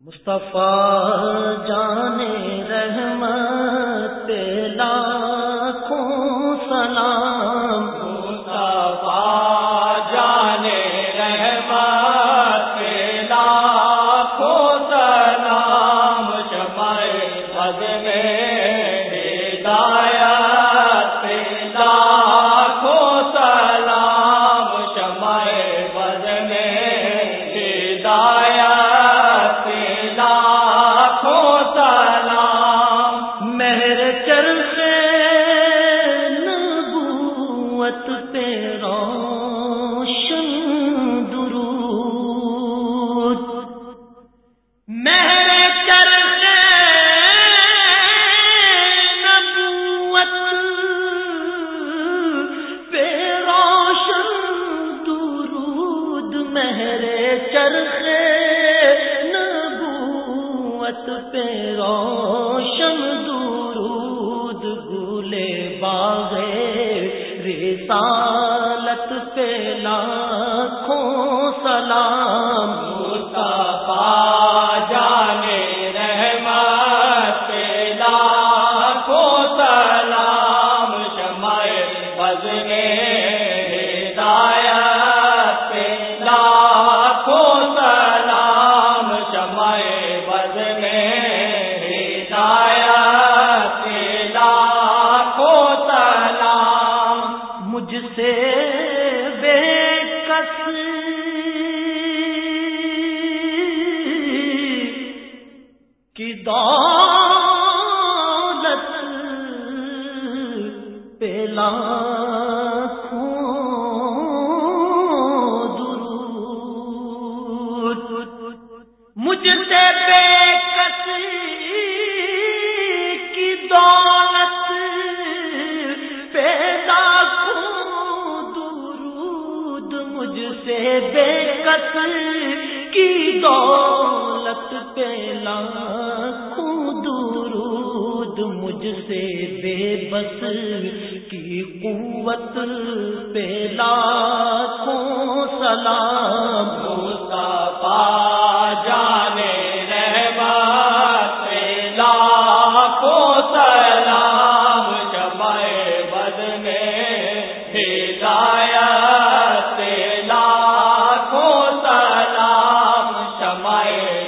مصطفیٰ جانے رحمت پہ لاکھوں سلام باغ رسالت پہ لاکھوں سلام جانے رحمت پہ لاکھوں سلام شمع بزنے ہدایت سے بے کس قتل کی دولت پہ لاکھوں درود مجھ سے بے بس کی قوت پہ لاکھوں سلام ہوتا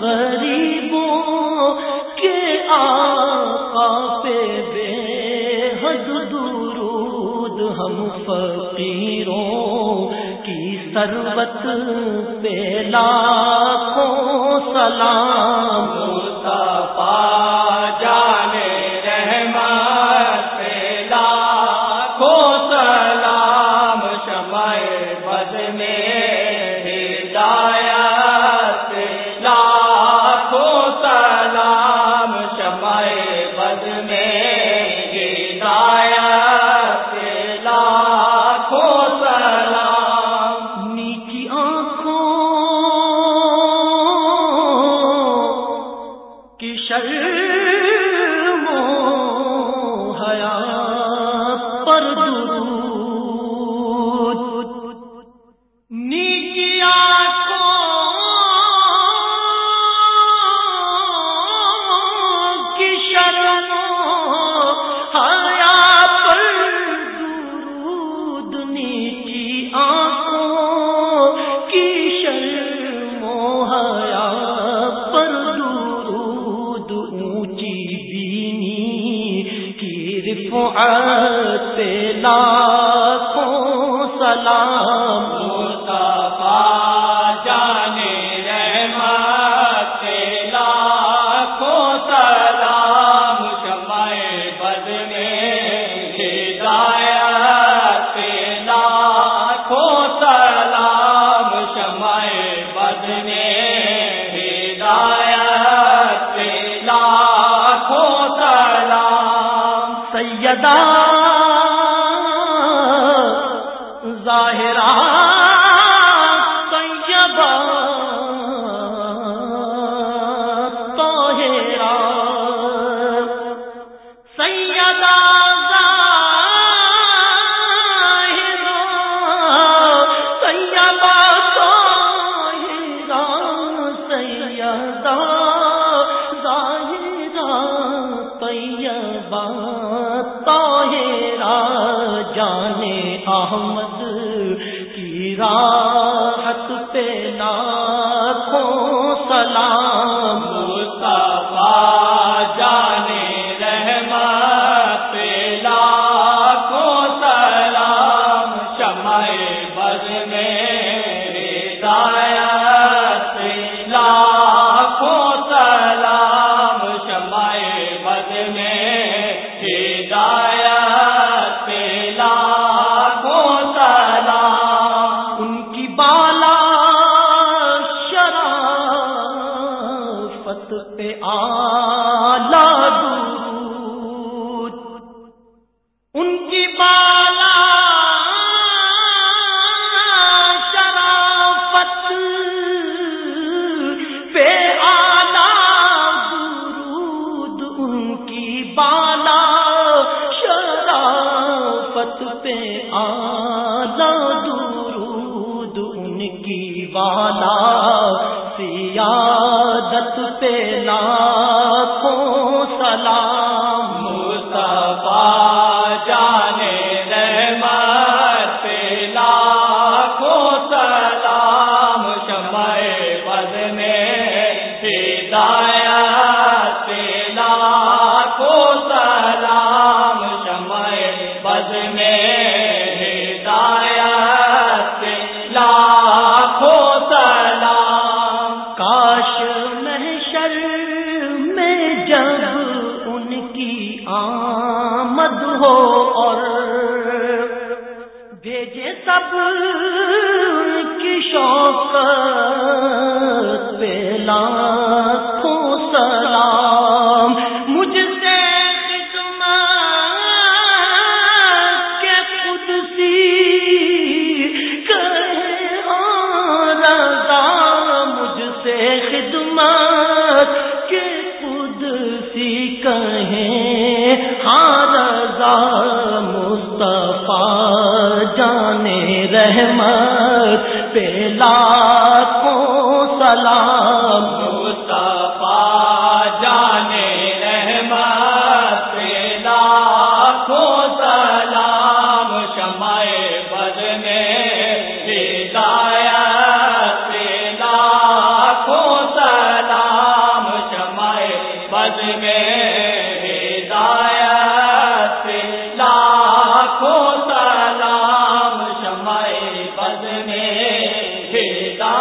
غریبوں کے آقا پہ بے حد درود ہم فقیروں کی سروت پہ لاکھوں سلام چل فعت لاکھوں سلام۔ مصطفیٰ سلام۔ شمع بد میں صدا جانے کی راحت پہ لاکھوں سلام مصطفیٰ جانے رحمت پہ لاکھوں سلام، شمع بز میں پہ آلہ درود ان کی بالا شرافت پہ آلہ درود، ان کی بالا شرافت پہ آلہ درود، ان کی والا آمد ہو اور بھیجے سب کی شوق پہ لان مصطفیٰ جانے رحمت پیلا کو سلام مصطفیٰ جانے رحمت پہ کو سلام شمع بد میں میں کھلتا